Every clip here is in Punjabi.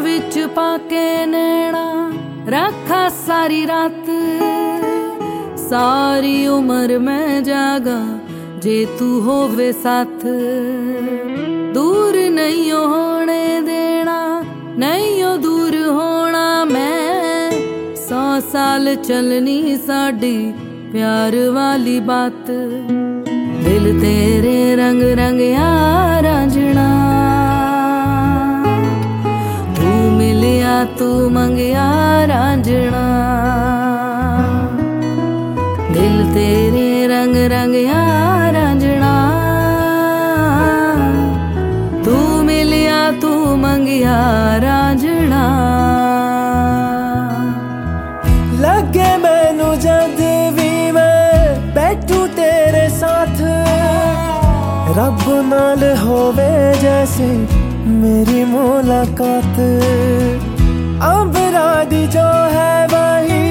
ਵਿੱਚ ਪਾ ਕੇ ਨੈਣਾ ਰੱਖਾ ਸਾਰੀ ਰਾਤ। ਸਾਰੀ ਉਮਰ ਮੈਂ ਜਾਗਾ ਜੇ ਤੂੰ ਹੋਵੇ ਸਾਥ। ਦੂਰ ਨਹੀਂ ਹੋਣੇ ਦੇਣਾ, ਨਹੀਂ ਉਹ ਦੂਰ ਹੋਣਾ ਮੈਂ। ਸੌ ਸਾਲ ਚੱਲਣੀ ਸਾਡੀ ਪਿਆਰ ਵਾਲੀ ਬਾਤ। ਦਿਲ ਤੇਰੇ ਰੰਗ ਰੰਗਿਆ ਤੂੰ ਮੰਗਿਆ ਰਾਂਝਣਾ। ਦਿਲ ਤੇਰੇ ਰੰਗ ਰੰਗਿਆ ਆ ਰਾਂਝਣਾ। ਤੂੰ ਮਿਲਿਆ, ਤੂੰ ਮੰਗਿਆ ਰਾਂਝਣਾ। ਲੱਗੇ ਮੈਨੂੰ ਜਦ ਵੀ ਮੈਂ ਬੈਠੂ ਤੇਰੇ ਸਾਥ। ਰੱਬ ਨਾਲ ਹੋਵੇ ਜੈਸੇ ਮੇਰੀ ਮੁਲਾਕਾਤ। अब रात जो है वही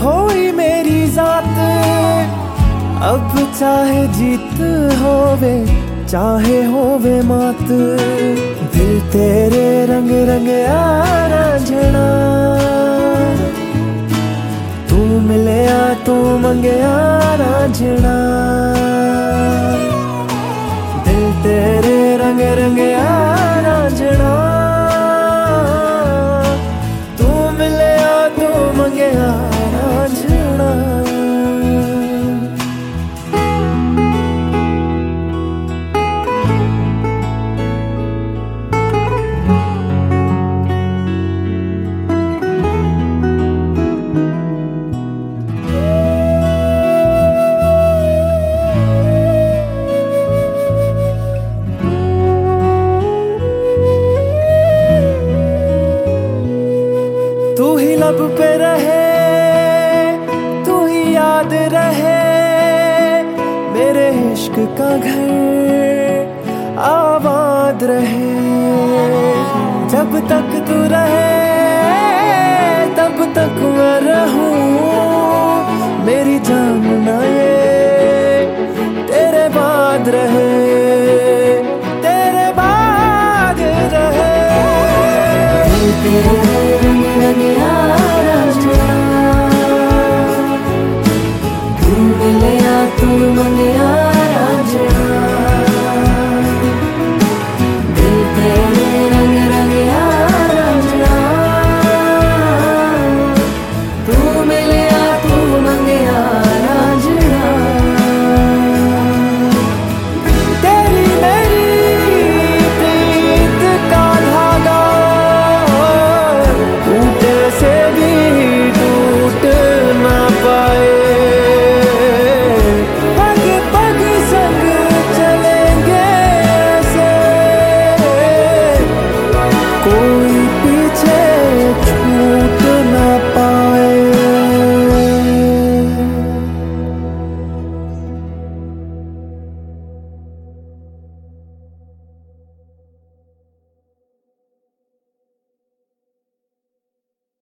होई मेरी जात। अब चाहे जीत होवे, चाहे होवे मात। दिल तेरे रंग रंग आरा जड़ा तू मिले तू मंगया राजड़ा याद रहे मेरे इश्क का घर आबाद रहे। जब तक तू रहे, तब तक मैं रहूँ। मेरी जान ना ये तेरे बाद रहे, तेरे बाद रहे। तेरे moment